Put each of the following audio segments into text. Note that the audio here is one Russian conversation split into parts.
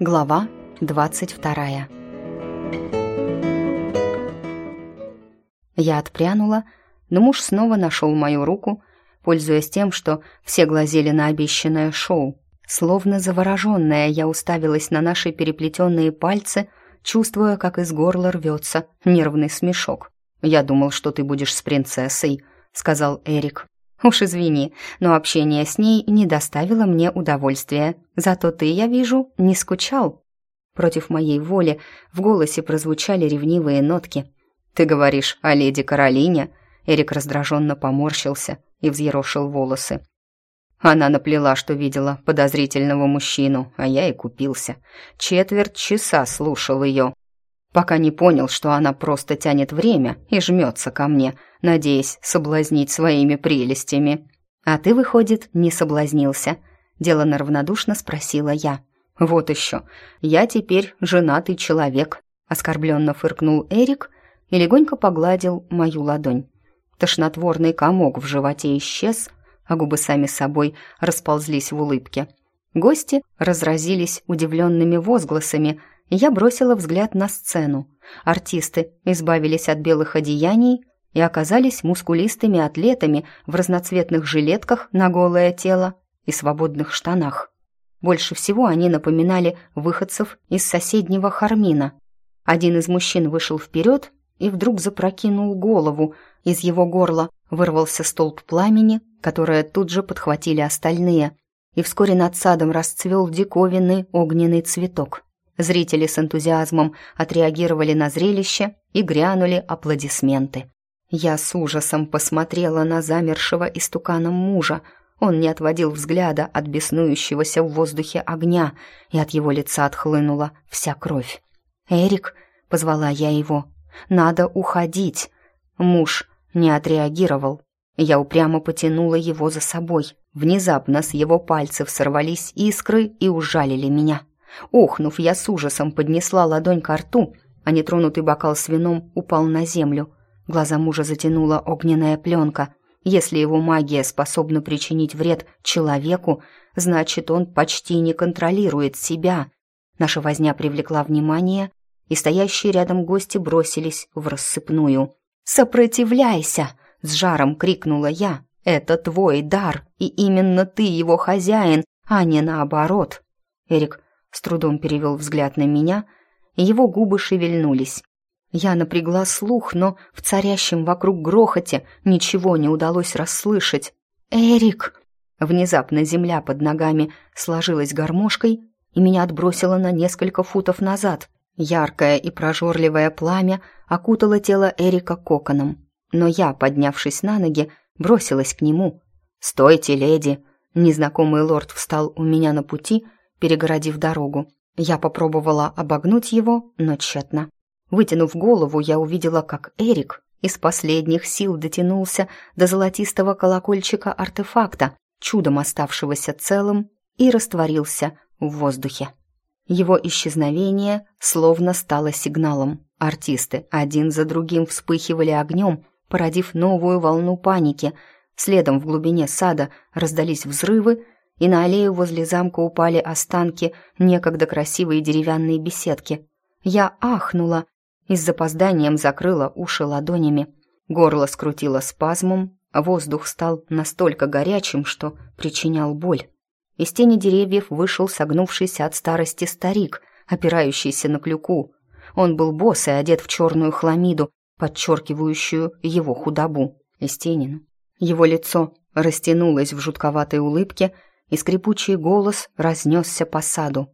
Глава 22 Я отпрянула, но муж снова нашел мою руку, пользуясь тем, что все глазели на обещанное шоу. Словно завороженная, я уставилась на наши переплетенные пальцы, чувствуя, как из горла рвется нервный смешок. «Я думал, что ты будешь с принцессой», — сказал Эрик. «Уж извини, но общение с ней не доставило мне удовольствия. Зато ты, я вижу, не скучал». Против моей воли в голосе прозвучали ревнивые нотки. «Ты говоришь о леди Каролине?» Эрик раздраженно поморщился и взъерошил волосы. Она наплела, что видела подозрительного мужчину, а я и купился. Четверть часа слушал ее, пока не понял, что она просто тянет время и жмется ко мне, надеясь соблазнить своими прелестями. «А ты, выходит, не соблазнился?» — делано равнодушно спросила я. «Вот еще. Я теперь женатый человек», — оскорбленно фыркнул Эрик и легонько погладил мою ладонь. Тошнотворный комок в животе исчез, а губы сами собой расползлись в улыбке. Гости разразились удивленными возгласами, я бросила взгляд на сцену. Артисты избавились от белых одеяний и оказались мускулистыми атлетами в разноцветных жилетках на голое тело и свободных штанах. Больше всего они напоминали выходцев из соседнего Хармина. Один из мужчин вышел вперед и вдруг запрокинул голову. Из его горла вырвался столб пламени, которое тут же подхватили остальные, и вскоре над садом расцвел диковинный огненный цветок. Зрители с энтузиазмом отреагировали на зрелище и грянули аплодисменты. Я с ужасом посмотрела на замершего истуканом мужа. Он не отводил взгляда от беснующегося в воздухе огня, и от его лица отхлынула вся кровь. «Эрик», — позвала я его, надо уходить. Муж не отреагировал. Я упрямо потянула его за собой. Внезапно с его пальцев сорвались искры и ужалили меня. Охнув, я с ужасом поднесла ладонь к рту, а нетронутый бокал с вином упал на землю. Глаза мужа затянула огненная пленка. Если его магия способна причинить вред человеку, значит, он почти не контролирует себя. Наша возня привлекла внимание, и стоящие рядом гости бросились в рассыпную. «Сопротивляйся!» — с жаром крикнула я. «Это твой дар, и именно ты его хозяин, а не наоборот!» Эрик с трудом перевел взгляд на меня, его губы шевельнулись. Я напрягла слух, но в царящем вокруг грохоте ничего не удалось расслышать. «Эрик!» Внезапно земля под ногами сложилась гармошкой, и меня отбросило на несколько футов назад. Яркое и прожорливое пламя окутало тело Эрика коконом, но я, поднявшись на ноги, бросилась к нему. «Стойте, леди!» Незнакомый лорд встал у меня на пути, перегородив дорогу. Я попробовала обогнуть его, но тщетно. Вытянув голову, я увидела, как Эрик из последних сил дотянулся до золотистого колокольчика артефакта, чудом оставшегося целым, и растворился в воздухе. Его исчезновение словно стало сигналом. Артисты один за другим вспыхивали огнем, породив новую волну паники. Следом в глубине сада раздались взрывы, и на аллею возле замка упали останки некогда красивой деревянной беседки. Я ахнула и с запозданием закрыла уши ладонями. Горло скрутило спазмом, воздух стал настолько горячим, что причинял боль. Из тени деревьев вышел согнувшийся от старости старик, опирающийся на клюку. Он был босс и одет в черную хламиду, подчеркивающую его худобу. Истенин. Его лицо растянулось в жутковатой улыбке, и скрипучий голос разнесся по саду.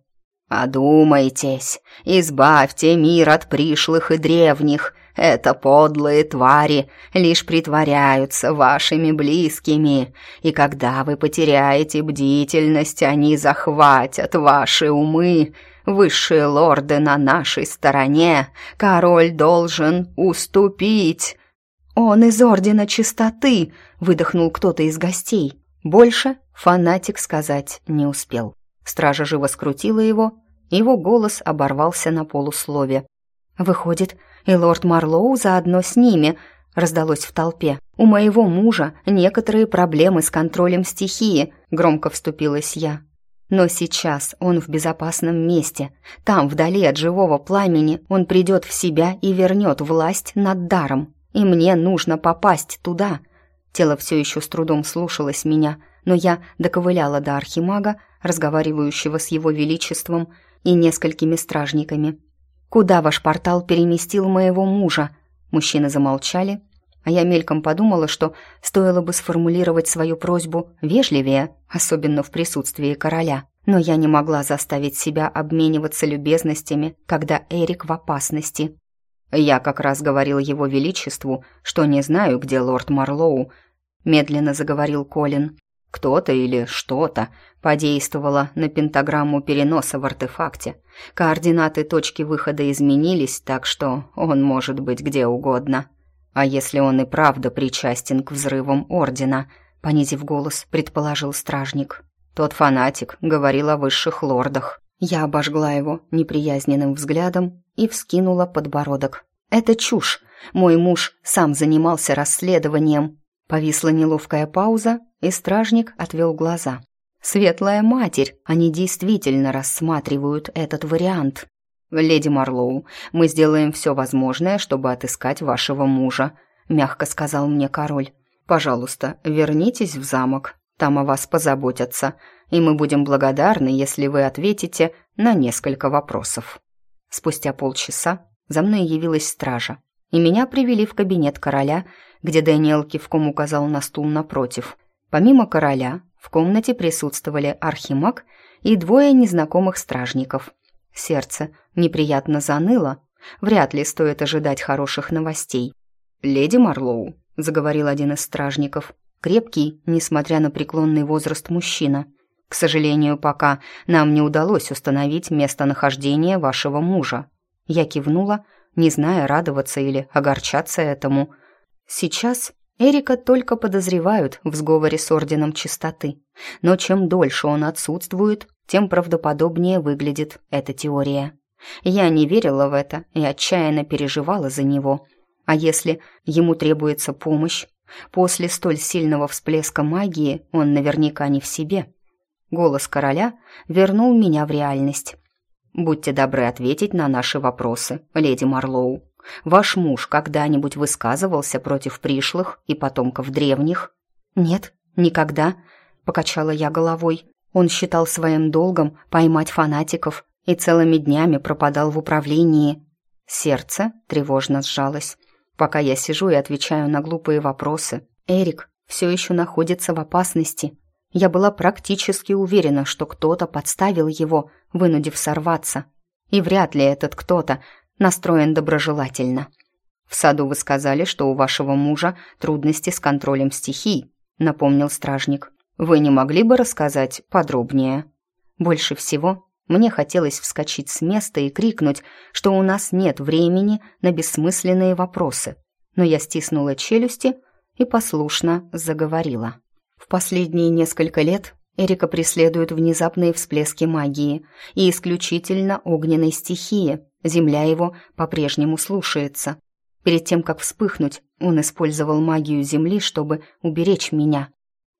«Одумайтесь, избавьте мир от пришлых и древних, это подлые твари лишь притворяются вашими близкими, и когда вы потеряете бдительность, они захватят ваши умы. Высшие лорды на нашей стороне, король должен уступить». «Он из Ордена Чистоты!» — выдохнул кто-то из гостей. Больше фанатик сказать не успел. Стража живо скрутила его, его голос оборвался на полуслове. «Выходит, и лорд Марлоу заодно с ними», — раздалось в толпе. «У моего мужа некоторые проблемы с контролем стихии», — громко вступилась я. Но сейчас он в безопасном месте. Там, вдали от живого пламени, он придет в себя и вернет власть над даром. И мне нужно попасть туда. Тело все еще с трудом слушалось меня, но я доковыляла до архимага, разговаривающего с его величеством и несколькими стражниками. «Куда ваш портал переместил моего мужа?» Мужчины замолчали, а я мельком подумала, что стоило бы сформулировать свою просьбу вежливее, особенно в присутствии короля. Но я не могла заставить себя обмениваться любезностями, когда Эрик в опасности. «Я как раз говорил его величеству, что не знаю, где лорд Марлоу», медленно заговорил Колин. Кто-то или что-то подействовало на пентаграмму переноса в артефакте. Координаты точки выхода изменились, так что он может быть где угодно. А если он и правда причастен к взрывам Ордена, понизив голос, предположил стражник. Тот фанатик говорил о высших лордах. Я обожгла его неприязненным взглядом и вскинула подбородок. «Это чушь. Мой муж сам занимался расследованием». Повисла неловкая пауза, и стражник отвел глаза. «Светлая матерь, они действительно рассматривают этот вариант». «Леди Марлоу, мы сделаем все возможное, чтобы отыскать вашего мужа», — мягко сказал мне король. «Пожалуйста, вернитесь в замок, там о вас позаботятся, и мы будем благодарны, если вы ответите на несколько вопросов». Спустя полчаса за мной явилась стража, и меня привели в кабинет короля, где Дэниел кивком указал на стул напротив. Помимо короля, в комнате присутствовали архимаг и двое незнакомых стражников. Сердце неприятно заныло. Вряд ли стоит ожидать хороших новостей. «Леди Марлоу», — заговорил один из стражников, крепкий, несмотря на преклонный возраст мужчина. «К сожалению, пока нам не удалось установить местонахождение вашего мужа». Я кивнула, не зная, радоваться или огорчаться этому. Сейчас Эрика только подозревают в сговоре с Орденом Чистоты, но чем дольше он отсутствует, тем правдоподобнее выглядит эта теория. Я не верила в это и отчаянно переживала за него. А если ему требуется помощь? После столь сильного всплеска магии он наверняка не в себе. Голос короля вернул меня в реальность. «Будьте добры ответить на наши вопросы, леди Марлоу», Ваш муж когда-нибудь высказывался против пришлых и потомков древних? Нет, никогда, покачала я головой. Он считал своим долгом поймать фанатиков и целыми днями пропадал в управлении. Сердце тревожно сжалось. Пока я сижу и отвечаю на глупые вопросы, Эрик все еще находится в опасности. Я была практически уверена, что кто-то подставил его, вынудив сорваться. И вряд ли этот кто-то настроен доброжелательно. «В саду вы сказали, что у вашего мужа трудности с контролем стихий», — напомнил стражник. «Вы не могли бы рассказать подробнее?» Больше всего мне хотелось вскочить с места и крикнуть, что у нас нет времени на бессмысленные вопросы. Но я стиснула челюсти и послушно заговорила. В последние несколько лет Эрика преследуют внезапные всплески магии и исключительно огненной стихии, Земля его по-прежнему слушается. Перед тем, как вспыхнуть, он использовал магию Земли, чтобы уберечь меня.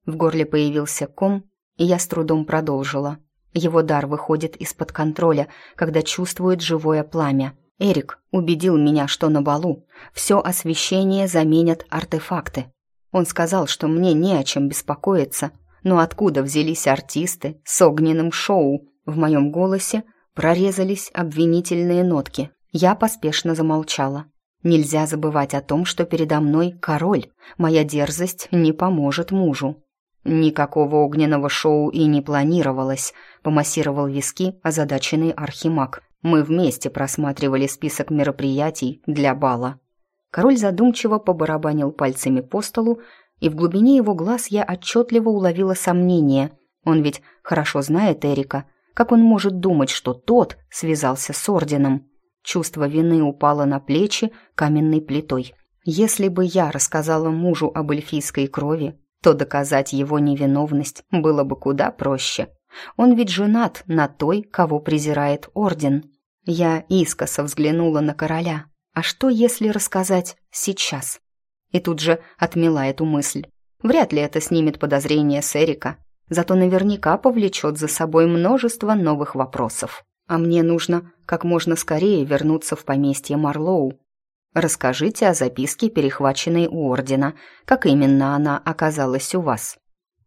В горле появился ком, и я с трудом продолжила. Его дар выходит из-под контроля, когда чувствует живое пламя. Эрик убедил меня, что на балу все освещение заменят артефакты. Он сказал, что мне не о чем беспокоиться, но откуда взялись артисты с огненным шоу? В моем голосе прорезались обвинительные нотки. Я поспешно замолчала. Нельзя забывать о том, что передо мной король. Моя дерзость не поможет мужу. Никакого огненного шоу и не планировалось, помассировал виски озадаченный архимаг. Мы вместе просматривали список мероприятий для бала. Король задумчиво побарабанил пальцами по столу, и в глубине его глаз я отчетливо уловила сомнение. Он ведь хорошо знает Эрика, как он может думать, что тот связался с орденом? Чувство вины упало на плечи каменной плитой. Если бы я рассказала мужу об эльфийской крови, то доказать его невиновность было бы куда проще. Он ведь женат на той, кого презирает орден. Я искоса взглянула на короля. А что, если рассказать сейчас? И тут же отмела эту мысль. Вряд ли это снимет подозрение с Эрика. зато наверняка повлечет за собой множество новых вопросов. А мне нужно как можно скорее вернуться в поместье Марлоу. Расскажите о записке, перехваченной у Ордена. Как именно она оказалась у вас?»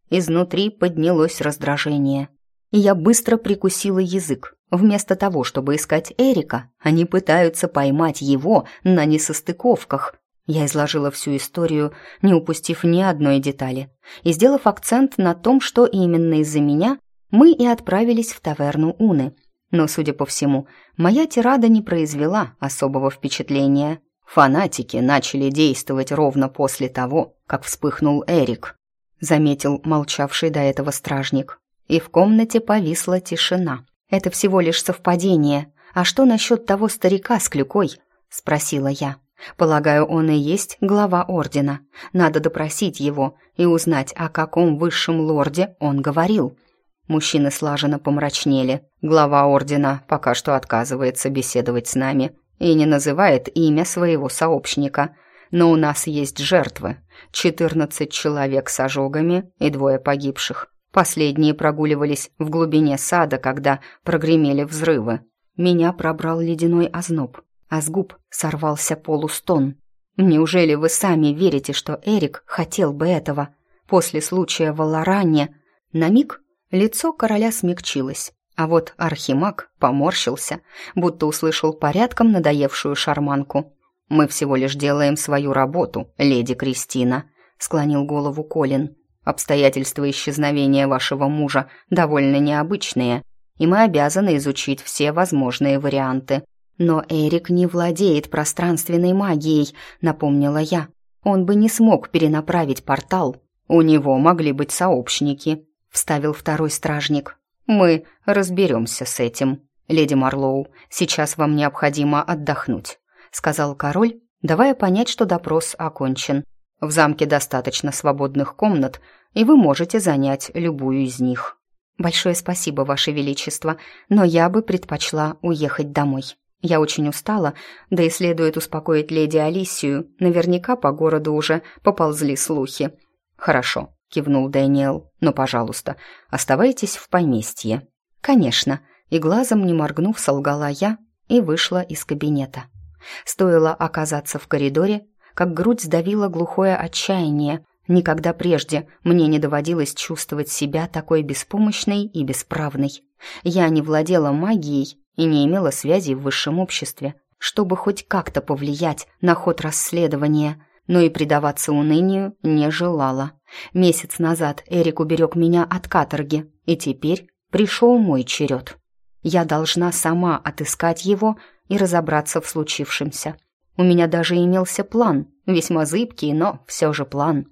Изнутри поднялось раздражение. И я быстро прикусила язык. Вместо того, чтобы искать Эрика, они пытаются поймать его на несостыковках. Я изложила всю историю, не упустив ни одной детали, и сделав акцент на том, что именно из-за меня мы и отправились в таверну Уны. Но, судя по всему, моя тирада не произвела особого впечатления. Фанатики начали действовать ровно после того, как вспыхнул Эрик, заметил молчавший до этого стражник. И в комнате повисла тишина. Это всего лишь совпадение. А что насчет того старика с клюкой? спросила я. Полагаю, он и есть глава ордена. Надо допросить его и узнать, о каком высшем лорде он говорил. Мужчины слаженно помрачнели. Глава ордена пока что отказывается беседовать с нами и не называет имя своего сообщника. Но у нас есть жертвы. Четырнадцать человек с ожогами и двое погибших. Последние прогуливались в глубине сада, когда прогремели взрывы. Меня пробрал ледяной озноб, а с губ сорвался полустон. «Неужели вы сами верите, что Эрик хотел бы этого? После случая в Аларане...» На миг лицо короля смягчилось, а вот Архимаг поморщился, будто услышал порядком надоевшую шарманку. «Мы всего лишь делаем свою работу, леди Кристина», — склонил голову Колин. «Обстоятельства исчезновения вашего мужа довольно необычные, и мы обязаны изучить все возможные варианты». «Но Эрик не владеет пространственной магией», — напомнила я. «Он бы не смог перенаправить портал. У него могли быть сообщники», — вставил второй стражник. «Мы разберемся с этим. Леди Марлоу, сейчас вам необходимо отдохнуть», сказал король, давая понять, что допрос окончен. «В замке достаточно свободных комнат, и вы можете занять любую из них». «Большое спасибо, Ваше Величество, но я бы предпочла уехать домой. Я очень устала, да и следует успокоить леди Алисию. Наверняка по городу уже поползли слухи». «Хорошо, кивнул Дэниел. «Но, пожалуйста, оставайтесь в поместье». «Конечно», и глазом не моргнув, солгала я и вышла из кабинета. Стоило оказаться в коридоре, как грудь сдавила глухое отчаяние. Никогда прежде мне не доводилось чувствовать себя такой беспомощной и бесправной. Я не владела магией и не имела связей в высшем обществе, чтобы хоть как-то повлиять на ход расследования, но и предаваться унынию не желала. Месяц назад Эрик уберег меня от каторги, и теперь пришел мой черед. Я должна сама отыскать его и разобраться в случившемся. У меня даже имелся план, весьма зыбкий, но все же план.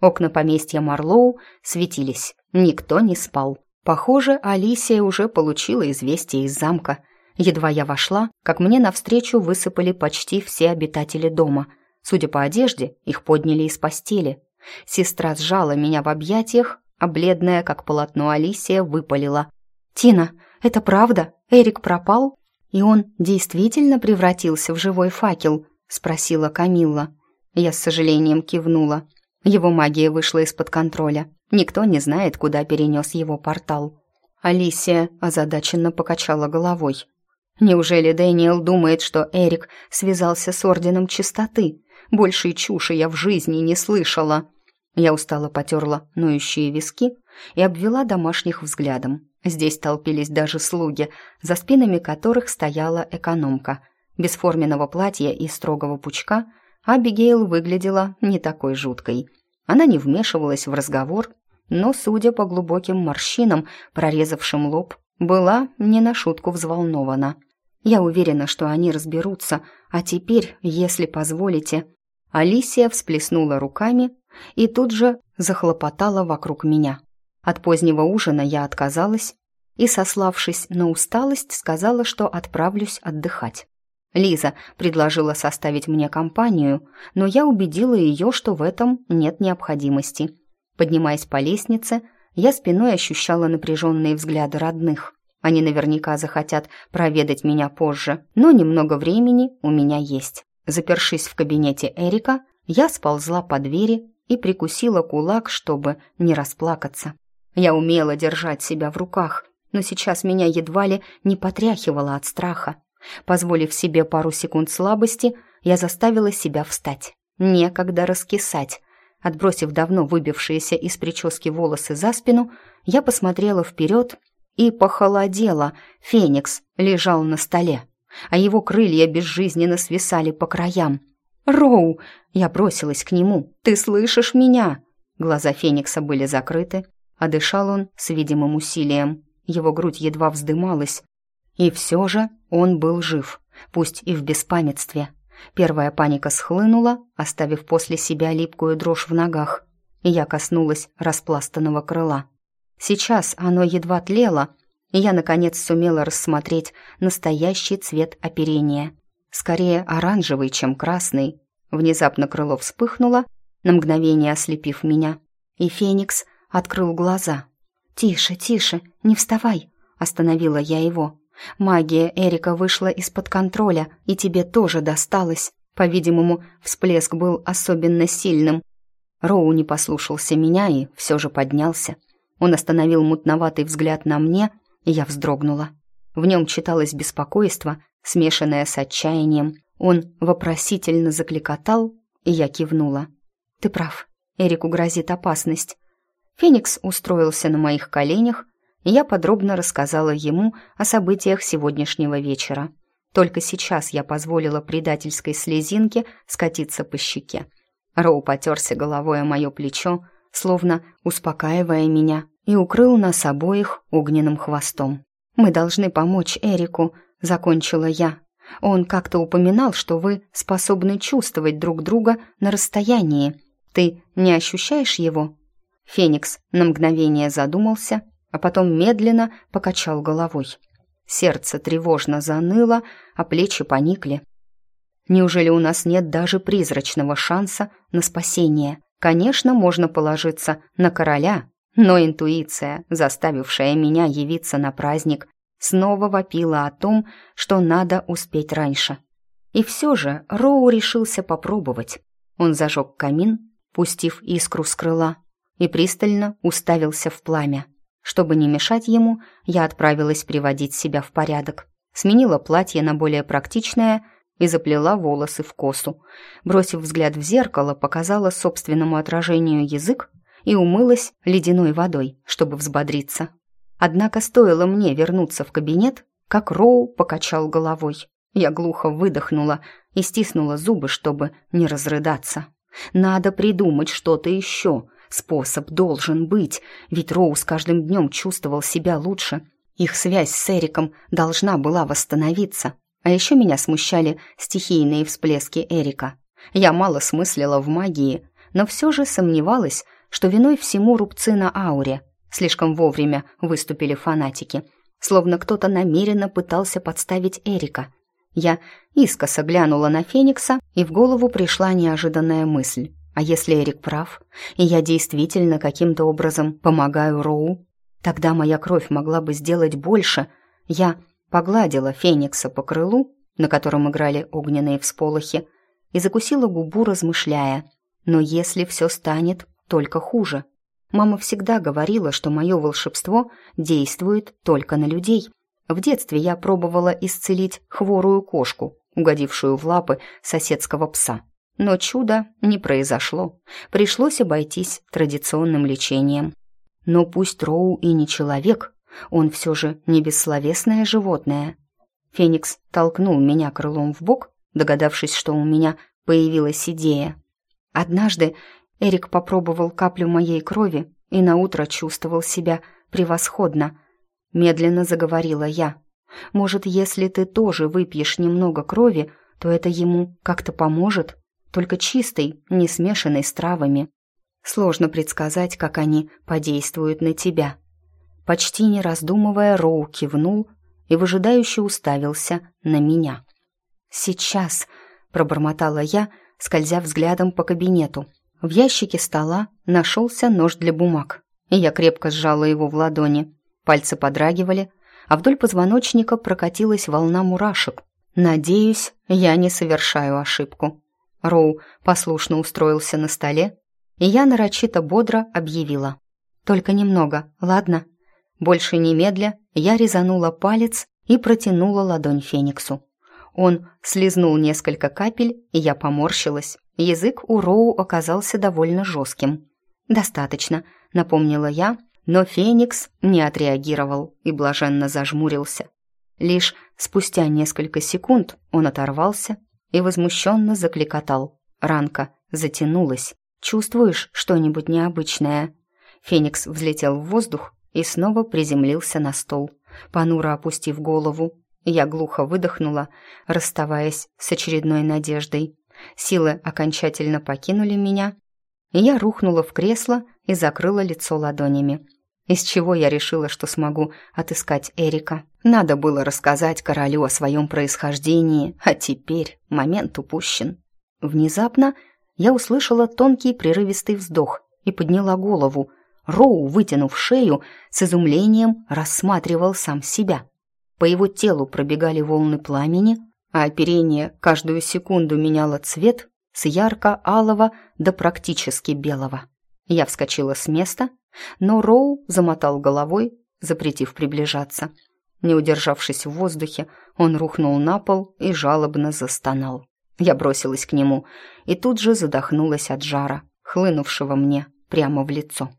Окна поместья Марлоу светились, никто не спал. Похоже, Алисия уже получила известие из замка – Едва я вошла, как мне навстречу высыпали почти все обитатели дома. Судя по одежде, их подняли из постели. Сестра сжала меня в объятиях, а бледная, как полотно Алисия, выпалила. «Тина, это правда? Эрик пропал?» «И он действительно превратился в живой факел?» — спросила Камилла. Я с сожалением кивнула. Его магия вышла из-под контроля. Никто не знает, куда перенес его портал. Алисия озадаченно покачала головой. Неужели Дэниел думает, что Эрик связался с Орденом Чистоты? Большей чуши я в жизни не слышала. Я устало потерла ноющие виски и обвела домашних взглядом. Здесь толпились даже слуги, за спинами которых стояла экономка. Без форменного платья и строгого пучка Абигейл выглядела не такой жуткой. Она не вмешивалась в разговор, но, судя по глубоким морщинам, прорезавшим лоб, была не на шутку взволнована. Я уверена, что они разберутся, а теперь, если позволите...» Алисия всплеснула руками и тут же захлопотала вокруг меня. От позднего ужина я отказалась и, сославшись на усталость, сказала, что отправлюсь отдыхать. Лиза предложила составить мне компанию, но я убедила ее, что в этом нет необходимости. Поднимаясь по лестнице, я спиной ощущала напряженные взгляды родных. Они наверняка захотят проведать меня позже, но немного времени у меня есть. Запершись в кабинете Эрика, Я сползла по двери и прикусила кулак, чтобы не расплакаться. Я умела держать себя в руках, но сейчас меня едва ли не потряхивало от страха. Позволив себе пару секунд слабости, я заставила себя встать. Некогда раскисать. Отбросив давно выбившиеся из прически волосы за спину, я посмотрела вперед и похолодела. Феникс лежал на столе, а его крылья безжизненно свисали по краям. «Роу!» Я бросилась к нему. «Ты слышишь меня?» Глаза Феникса были закрыты, а дышал он с видимым усилием. Его грудь едва вздымалась. И все же он был жив, пусть и в беспамятстве. Первая паника схлынула, оставив после себя липкую дрожь в ногах, и я коснулась распластанного крыла. Сейчас оно едва тлело, и я, наконец, сумела рассмотреть настоящий цвет оперения. Скорее оранжевый, чем красный. Внезапно крыло вспыхнуло, на мгновение ослепив меня, и Феникс открыл глаза. «Тише, тише, не вставай!» — остановила я его. Магия Эрика вышла из-под контроля, и тебе тоже досталось. По-видимому, всплеск был особенно сильным. Роу не послушался меня и все же поднялся. Он остановил мутноватый взгляд на мне, и я вздрогнула. В нем читалось беспокойство, смешанное с отчаянием. Он вопросительно закликотал, и я кивнула. «Ты прав, Эрику грозит опасность». Феникс устроился на моих коленях, я подробно рассказала ему о событиях сегодняшнего вечера. Только сейчас я позволила предательской слезинке скатиться по щеке. Роу потерся головой о мое плечо, словно успокаивая меня, и укрыл нас обоих огненным хвостом. «Мы должны помочь Эрику», — закончила я. «Он как-то упоминал, что вы способны чувствовать друг друга на расстоянии. Ты не ощущаешь его?» Феникс на мгновение задумался, а потом медленно покачал головой. Сердце тревожно заныло, а плечи поникли. Неужели у нас нет даже призрачного шанса на спасение? Конечно, можно положиться на короля, но интуиция, заставившая меня явиться на праздник, снова вопила о том, что надо успеть раньше. И все же Роу решился попробовать. Он зажег камин, пустив искру с крыла, и пристально уставился в пламя. Чтобы не мешать ему, я отправилась приводить себя в порядок. Сменила платье на более практичное и заплела волосы в косу. Бросив взгляд в зеркало, показала собственному отражению язык и умылась ледяной водой, чтобы взбодриться. Однако стоило мне вернуться в кабинет, как Роу покачал головой. Я глухо выдохнула и стиснула зубы, чтобы не разрыдаться. «Надо придумать что-то еще», Способ должен быть, ведь Роу с каждым днем чувствовал себя лучше. Их связь с Эриком должна была восстановиться. А еще меня смущали стихийные всплески Эрика. Я мало смыслила в магии, но все же сомневалась, что виной всему рубцы на ауре. Слишком вовремя выступили фанатики. Словно кто-то намеренно пытался подставить Эрика. Я искоса глянула на Феникса, и в голову пришла неожиданная мысль. А если Эрик прав, и я действительно каким-то образом помогаю Роу, тогда моя кровь могла бы сделать больше. Я погладила Феникса по крылу, на котором играли огненные всполохи, и закусила губу, размышляя. Но если все станет только хуже. Мама всегда говорила, что мое волшебство действует только на людей. В детстве я пробовала исцелить хворую кошку, угодившую в лапы соседского пса. Но чуда не произошло. Пришлось обойтись традиционным лечением. Но пусть Роу и не человек, он все же не бессловесное животное. Феникс толкнул меня крылом в бок, догадавшись, что у меня появилась идея. Однажды Эрик попробовал каплю моей крови и наутро чувствовал себя превосходно. Медленно заговорила я. «Может, если ты тоже выпьешь немного крови, то это ему как-то поможет?» Только чистой, не смешанной с травами. Сложно предсказать, как они подействуют на тебя. Почти не раздумывая, Роу кивнул и выжидающе уставился на меня. «Сейчас», — пробормотала я, скользя взглядом по кабинету. В ящике стола нашелся нож для бумаг, и я крепко сжала его в ладони. Пальцы подрагивали, а вдоль позвоночника прокатилась волна мурашек. Надеюсь, я не совершаю ошибку. Роу послушно устроился на столе, и я нарочито бодро объявила. «Только немного, ладно?» Больше немедля я резанула палец и протянула ладонь Фениксу. Он слезнул несколько капель, и я поморщилась. Язык у Роу оказался довольно жестким. «Достаточно», — напомнила я, но Феникс не отреагировал и блаженно зажмурился. Лишь спустя несколько секунд он оторвался и возмущенно закликотал. Ранка затянулась. «Чувствуешь что-нибудь необычное?» Феникс взлетел в воздух и снова приземлился на стол, понуро опустив голову. Я глухо выдохнула, расставаясь с очередной надеждой. Силы окончательно покинули меня, и я рухнула в кресло и закрыла лицо ладонями из чего я решила, что смогу отыскать Эрика. Надо было рассказать королю о своем происхождении, а теперь момент упущен. Внезапно я услышала тонкий прерывистый вздох и подняла голову. Роу, вытянув шею, с изумлением рассматривал сам себя. По его телу пробегали волны пламени, а оперение каждую секунду меняло цвет с ярко-алого до практически белого. Я вскочила с места но Роу замотал головой, запретив приближаться. Не удержавшись в воздухе, он рухнул на пол и жалобно застонал. Я бросилась к нему и тут же задохнулась от жара, хлынувшего мне прямо в лицо.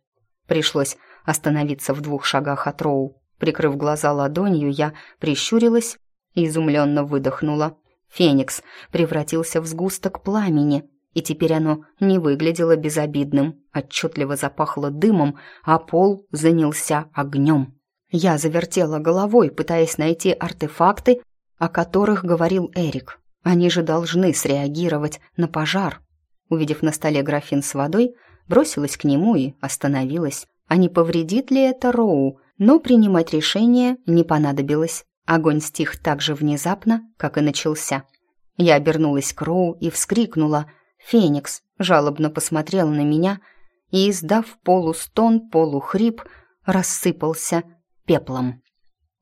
Пришлось остановиться в двух шагах от Роу. Прикрыв глаза ладонью, я прищурилась и изумленно выдохнула. Феникс превратился в сгусток пламени, и теперь оно не выглядело безобидным, отчетливо запахло дымом, а пол занялся огнем. Я завертела головой, пытаясь найти артефакты, о которых говорил Эрик. Они же должны среагировать на пожар. Увидев на столе графин с водой, бросилась к нему и остановилась. А не повредит ли это Роу? Но принимать решение не понадобилось. Огонь стих так же внезапно, как и начался. Я обернулась к Роу и вскрикнула – Феникс жалобно посмотрел на меня и, издав полустон, полухрип, рассыпался пеплом.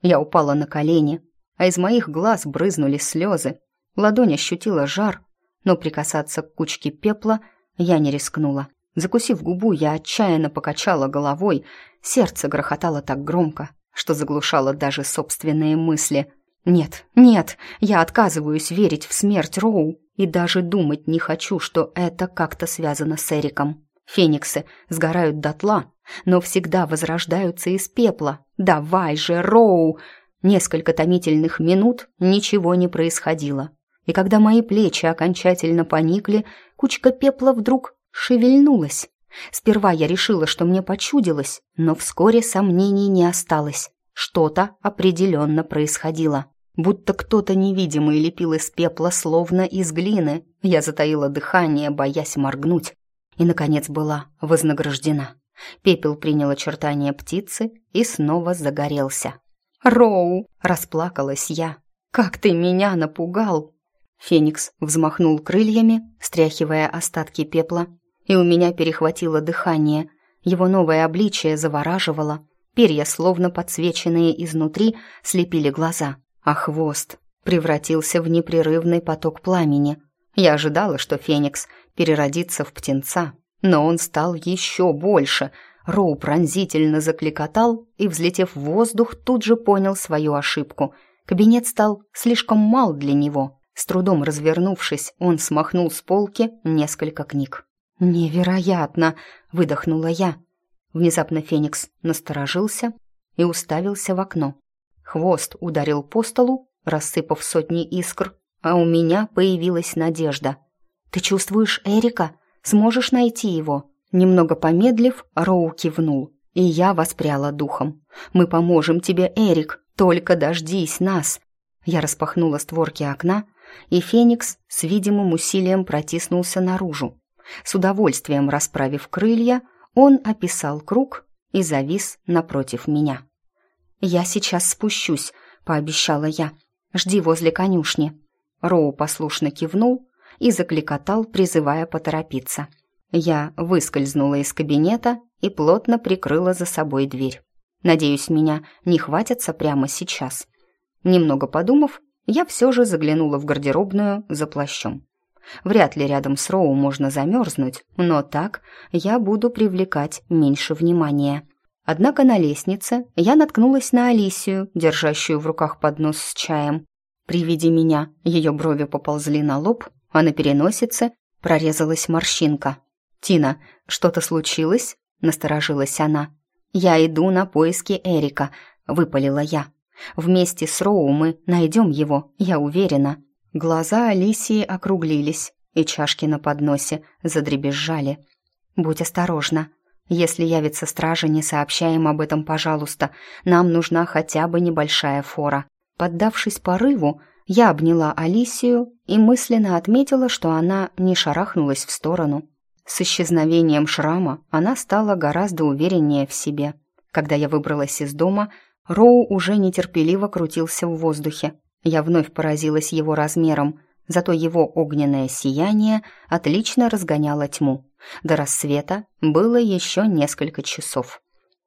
Я упала на колени, а из моих глаз брызнули слезы. Ладонь ощутила жар, но прикасаться к кучке пепла я не рискнула. Закусив губу, я отчаянно покачала головой, сердце грохотало так громко, что заглушало даже собственные мысли. «Нет, нет, я отказываюсь верить в смерть Роу. И даже думать не хочу, что это как-то связано с Эриком. Фениксы сгорают дотла, но всегда возрождаются из пепла. Давай же, Роу! Несколько томительных минут ничего не происходило. И когда мои плечи окончательно поникли, кучка пепла вдруг шевельнулась. Сперва я решила, что мне почудилось, но вскоре сомнений не осталось. Что-то определенно происходило будто кто-то невидимый лепил из пепла, словно из глины. Я затаила дыхание, боясь моргнуть, и, наконец, была вознаграждена. Пепел принял очертания птицы и снова загорелся. «Роу!» — расплакалась я. «Как ты меня напугал!» Феникс взмахнул крыльями, стряхивая остатки пепла, и у меня перехватило дыхание. Его новое обличие завораживало. Перья, словно подсвеченные изнутри, слепили глаза а хвост превратился в непрерывный поток пламени. Я ожидала, что Феникс переродится в птенца, но он стал еще больше. Роу пронзительно закликотал и, взлетев в воздух, тут же понял свою ошибку. Кабинет стал слишком мал для него. С трудом развернувшись, он смахнул с полки несколько книг. «Невероятно!» — выдохнула я. Внезапно Феникс насторожился и уставился в окно. Хвост ударил по столу, рассыпав сотни искр, а у меня появилась надежда. «Ты чувствуешь Эрика? Сможешь найти его?» Немного помедлив, Роу кивнул, и я воспряла духом. «Мы поможем тебе, Эрик, только дождись нас!» Я распахнула створки окна, и Феникс с видимым усилием протиснулся наружу. С удовольствием расправив крылья, он описал круг и завис напротив меня. «Я сейчас спущусь», — пообещала я. «Жди возле конюшни». Роу послушно кивнул и закликотал, призывая поторопиться. Я выскользнула из кабинета и плотно прикрыла за собой дверь. Надеюсь, меня не хватятся прямо сейчас. Немного подумав, я все же заглянула в гардеробную за плащом. Вряд ли рядом с Роу можно замерзнуть, но так я буду привлекать меньше внимания. Однако на лестнице я наткнулась на Алисию, держащую в руках поднос с чаем. При виде меня ее брови поползли на лоб, а на переносице прорезалась морщинка. «Тина, что-то случилось?» — насторожилась она. «Я иду на поиски Эрика», — выпалила я. «Вместе с Роу мы найдем его, я уверена». Глаза Алисии округлились, и чашки на подносе задребезжали. «Будь осторожна. Если явится стража, не сообщаем об этом, пожалуйста. Нам нужна хотя бы небольшая фора». Поддавшись порыву, я обняла Алисию и мысленно отметила, что она не шарахнулась в сторону. С исчезновением шрама она стала гораздо увереннее в себе. Когда я выбралась из дома, Роу уже нетерпеливо крутился в воздухе. Я вновь поразилась его размером, зато его огненное сияние отлично разгоняло тьму. До рассвета было еще несколько часов.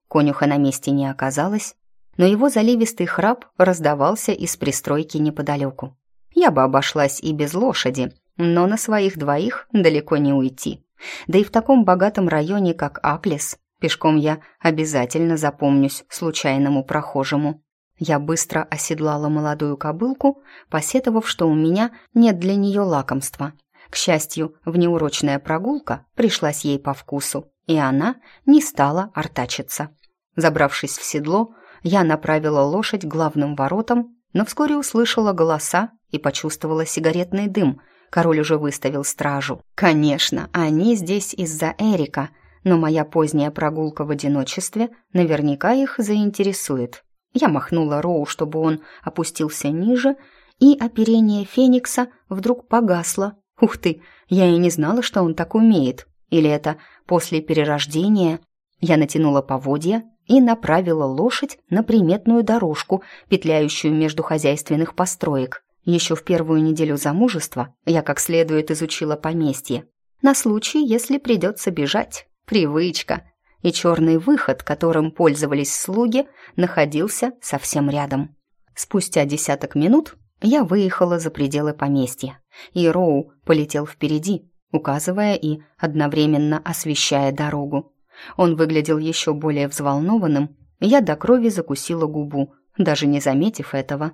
Конюха на месте не оказалось, но его заливистый храп раздавался из пристройки неподалеку. Я бы обошлась и без лошади, но на своих двоих далеко не уйти. Да и в таком богатом районе, как Аклес, пешком я обязательно запомнюсь случайному прохожему. Я быстро оседлала молодую кобылку, посетовав, что у меня нет для нее лакомства. К счастью, внеурочная прогулка пришлась ей по вкусу, и она не стала артачиться. Забравшись в седло, я направила лошадь к главным воротам, но вскоре услышала голоса и почувствовала сигаретный дым. Король уже выставил стражу. Конечно, они здесь из-за Эрика, но моя поздняя прогулка в одиночестве наверняка их заинтересует. Я махнула Роу, чтобы он опустился ниже, и оперение Феникса вдруг погасло. Ух ты, я и не знала, что он так умеет. Или это после перерождения? Я натянула поводья и направила лошадь на приметную дорожку, петляющую между хозяйственных построек. Еще в первую неделю замужества я как следует изучила поместье. На случай, если придется бежать. Привычка и черный выход, которым пользовались слуги, находился совсем рядом. Спустя десяток минут я выехала за пределы поместья, и Роу полетел впереди, указывая и одновременно освещая дорогу. Он выглядел еще более взволнованным, я до крови закусила губу, даже не заметив этого.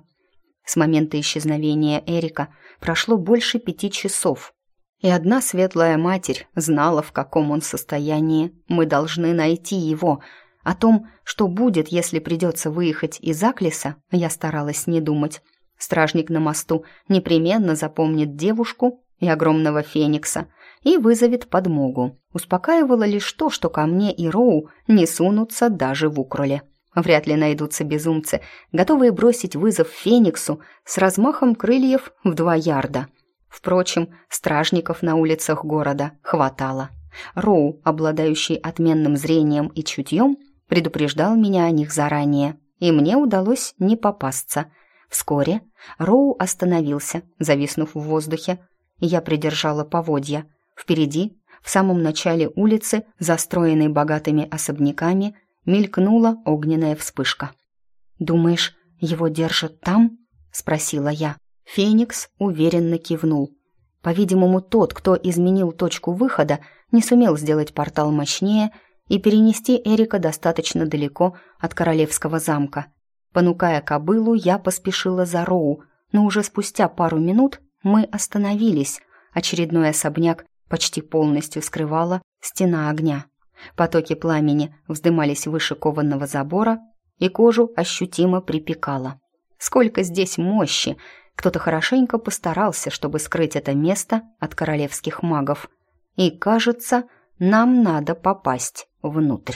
С момента исчезновения Эрика прошло больше пяти часов, и одна светлая матерь знала, в каком он состоянии. Мы должны найти его. О том, что будет, если придется выехать из Аклиса, я старалась не думать. Стражник на мосту непременно запомнит девушку и огромного феникса и вызовет подмогу. Успокаивало лишь то, что ко мне и Роу не сунутся даже в укроле. Вряд ли найдутся безумцы, готовые бросить вызов фениксу с размахом крыльев в два ярда — Впрочем, стражников на улицах города хватало. Роу, обладающий отменным зрением и чутьем, предупреждал меня о них заранее, и мне удалось не попасться. Вскоре Роу остановился, зависнув в воздухе, я придержала поводья. Впереди, в самом начале улицы, застроенной богатыми особняками, мелькнула огненная вспышка. «Думаешь, его держат там?» — спросила я. Феникс уверенно кивнул. По-видимому, тот, кто изменил точку выхода, не сумел сделать портал мощнее и перенести Эрика достаточно далеко от королевского замка. Понукая кобылу, я поспешила за Роу, но уже спустя пару минут мы остановились. Очередной особняк почти полностью скрывала стена огня. Потоки пламени вздымались выше кованного забора, и кожу ощутимо припекало. Сколько здесь мощи! Кто-то хорошенько постарался, чтобы скрыть это место от королевских магов. И, кажется, нам надо попасть внутрь.